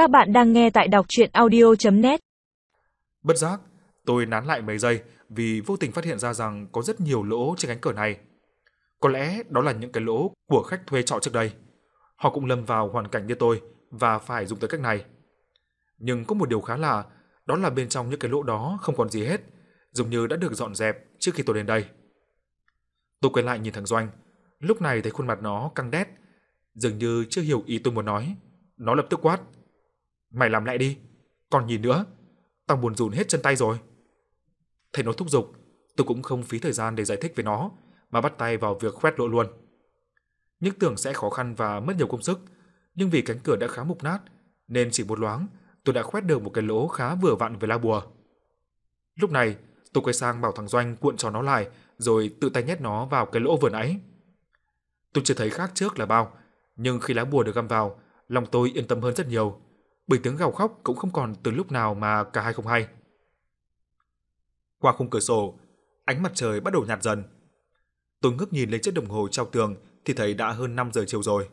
Các bạn đang nghe tại đọc audio net Bất giác, tôi nán lại mấy giây vì vô tình phát hiện ra rằng có rất nhiều lỗ trên cánh cửa này. Có lẽ đó là những cái lỗ của khách thuê trọ trước đây. Họ cũng lâm vào hoàn cảnh như tôi và phải dùng tới cách này. Nhưng có một điều khá lạ, đó là bên trong những cái lỗ đó không còn gì hết, dường như đã được dọn dẹp trước khi tôi đến đây. Tôi quay lại nhìn thằng Doanh, lúc này thấy khuôn mặt nó căng đét, dường như chưa hiểu ý tôi muốn nói. Nó lập tức quát. Mày làm lại đi, còn nhìn nữa, tao buồn rùn hết chân tay rồi. Thấy nó thúc giục, tôi cũng không phí thời gian để giải thích với nó, mà bắt tay vào việc khoét lỗ luôn. Những tưởng sẽ khó khăn và mất nhiều công sức, nhưng vì cánh cửa đã khá mục nát, nên chỉ một loáng, tôi đã khoét được một cái lỗ khá vừa vặn với la bùa. Lúc này, tôi quay sang bảo thằng Doanh cuộn cho nó lại, rồi tự tay nhét nó vào cái lỗ vừa nãy. Tôi chưa thấy khác trước là bao, nhưng khi lá bùa được găm vào, lòng tôi yên tâm hơn rất nhiều, bởi tiếng gào khóc cũng không còn từ lúc nào mà cả hai không hay. Qua khung cửa sổ, ánh mặt trời bắt đầu nhạt dần. Tôi ngước nhìn lên chiếc đồng hồ treo tường thì thấy đã hơn 5 giờ chiều rồi.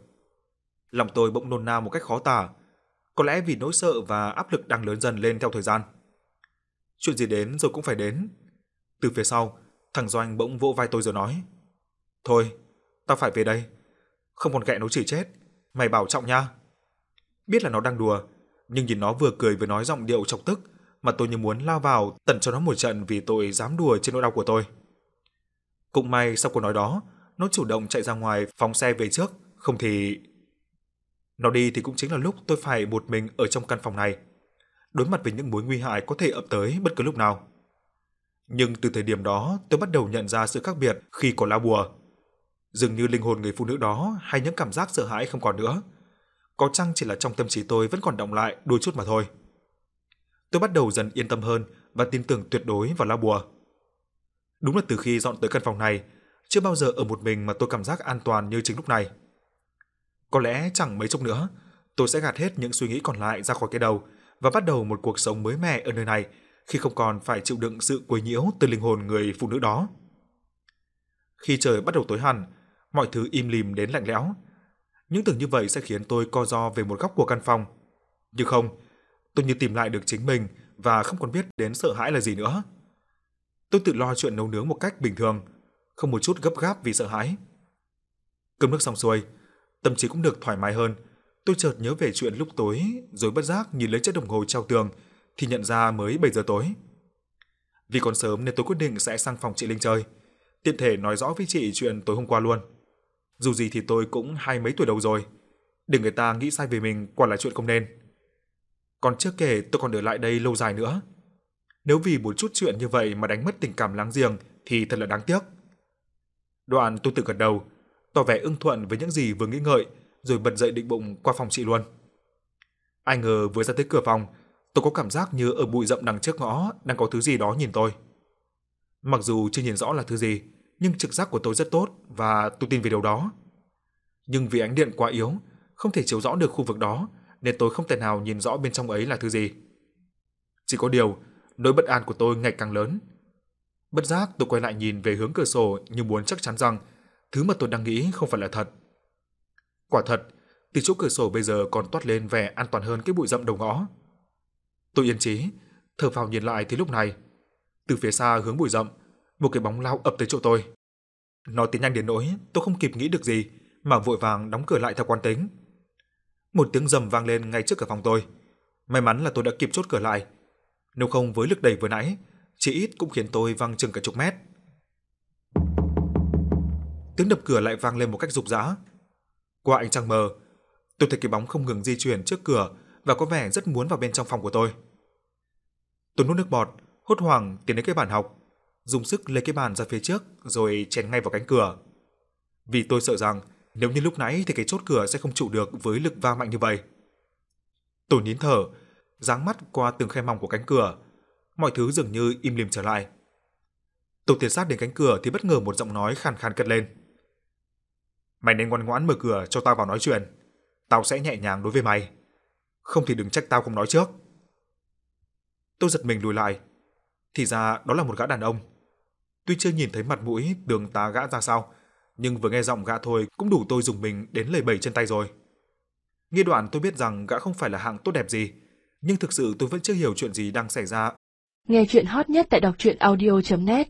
Lòng tôi bỗng nôn nao một cách khó tả, có lẽ vì nỗi sợ và áp lực đang lớn dần lên theo thời gian. Chuyện gì đến rồi cũng phải đến. Từ phía sau, thằng Doanh bỗng vỗ vai tôi rồi nói: "Thôi, tao phải về đây, không còn kệ nó chỉ chết, mày bảo trọng nha." Biết là nó đang đùa, nhưng nhìn nó vừa cười vừa nói giọng điệu chọc tức, mà tôi như muốn lao vào tận cho nó một trận vì tội dám đùa trên nỗi đau của tôi. Cũng may sau câu nói đó, nó chủ động chạy ra ngoài phóng xe về trước, không thì nó đi thì cũng chính là lúc tôi phải một mình ở trong căn phòng này, đối mặt với những mối nguy hại có thể ập tới bất cứ lúc nào. Nhưng từ thời điểm đó, tôi bắt đầu nhận ra sự khác biệt khi có lá bùa. Dường như linh hồn người phụ nữ đó hay những cảm giác sợ hãi không còn nữa. Có chăng chỉ là trong tâm trí tôi vẫn còn động lại đôi chút mà thôi. Tôi bắt đầu dần yên tâm hơn và tin tưởng tuyệt đối vào lá bùa. Đúng là từ khi dọn tới căn phòng này, chưa bao giờ ở một mình mà tôi cảm giác an toàn như chính lúc này. Có lẽ chẳng mấy chốc nữa, tôi sẽ gạt hết những suy nghĩ còn lại ra khỏi cái đầu và bắt đầu một cuộc sống mới mẻ ở nơi này khi không còn phải chịu đựng sự quấy nhiễu từ linh hồn người phụ nữ đó. Khi trời bắt đầu tối hẳn, mọi thứ im lìm đến lạnh lẽo. Những tưởng như vậy sẽ khiến tôi co ro về một góc của căn phòng. Nhưng không, tôi như tìm lại được chính mình và không còn biết đến sợ hãi là gì nữa. Tôi tự lo chuyện nấu nướng một cách bình thường, không một chút gấp gáp vì sợ hãi. Cơm nước xong xuôi, tâm trí cũng được thoải mái hơn. Tôi chợt nhớ về chuyện lúc tối, rồi bất giác nhìn lấy chiếc đồng hồ treo tường thì nhận ra mới 7 giờ tối. Vì còn sớm nên tôi quyết định sẽ sang phòng chị Linh chơi, tiện thể nói rõ với chị chuyện tối hôm qua luôn. Dù gì thì tôi cũng hai mấy tuổi đầu rồi, để người ta nghĩ sai về mình quả là chuyện không nên. Còn chưa kể tôi còn ở lại đây lâu dài nữa. Nếu vì một chút chuyện như vậy mà đánh mất tình cảm láng giềng thì thật là đáng tiếc. Đoạn tôi tự gật đầu, tỏ vẻ ưng thuận với những gì vừa nghĩ ngợi, rồi bật dậy định bụng qua phòng chị luôn. Ai ngờ vừa ra tới cửa phòng, tôi có cảm giác như ở bụi rậm đằng trước ngõ đang có thứ gì đó nhìn tôi. Mặc dù chưa nhìn rõ là thứ gì, nhưng trực giác của tôi rất tốt và tôi tin về điều đó. Nhưng vì ánh điện quá yếu, không thể chiếu rõ được khu vực đó, nên tôi không thể nào nhìn rõ bên trong ấy là thứ gì. Chỉ có điều, nỗi bất an của tôi ngày càng lớn. Bất giác tôi quay lại nhìn về hướng cửa sổ như muốn chắc chắn rằng thứ mà tôi đang nghĩ không phải là thật. Quả thật, từ chỗ cửa sổ bây giờ còn toát lên vẻ an toàn hơn cái bụi rậm đầu ngõ. Tôi yên trí, thở phào nhìn lại thì lúc này, từ phía xa hướng bụi rậm, một cái bóng lao ập tới chỗ tôi. Nó tiến nhanh đến nỗi tôi không kịp nghĩ được gì mà vội vàng đóng cửa lại theo quán tính. Một tiếng rầm vang lên ngay trước cửa phòng tôi. May mắn là tôi đã kịp chốt cửa lại. Nếu không với lực đẩy vừa nãy, chỉ ít cũng khiến tôi văng chừng cả chục mét. Tiếng đập cửa lại vang lên một cách rục rã. Qua ánh trăng mờ, tôi thấy cái bóng không ngừng di chuyển trước cửa và có vẻ rất muốn vào bên trong phòng của tôi. Tôi nuốt nước bọt, hốt hoảng tiến đến cái bàn học, dùng sức lấy cái bàn ra phía trước rồi chèn ngay vào cánh cửa. Vì tôi sợ rằng nếu như lúc nãy thì cái chốt cửa sẽ không trụ được với lực va mạnh như vậy. Tôi nín thở, dáng mắt qua từng khe mỏng của cánh cửa, mọi thứ dường như im lìm trở lại. Tôi tiến sát đến cánh cửa thì bất ngờ một giọng nói khàn khàn cất lên. Mày nên ngoan ngoãn mở cửa cho tao vào nói chuyện. Tao sẽ nhẹ nhàng đối với mày. Không thì đừng trách tao không nói trước. Tôi giật mình lùi lại. Thì ra đó là một gã đàn ông. Tuy chưa nhìn thấy mặt mũi đường tá gã ra sao, nhưng vừa nghe giọng gã thôi cũng đủ tôi dùng mình đến lời bẩy chân tay rồi. Nghe đoạn tôi biết rằng gã không phải là hạng tốt đẹp gì, nhưng thực sự tôi vẫn chưa hiểu chuyện gì đang xảy ra. Nghe chuyện hot nhất tại đọc truyện audio.net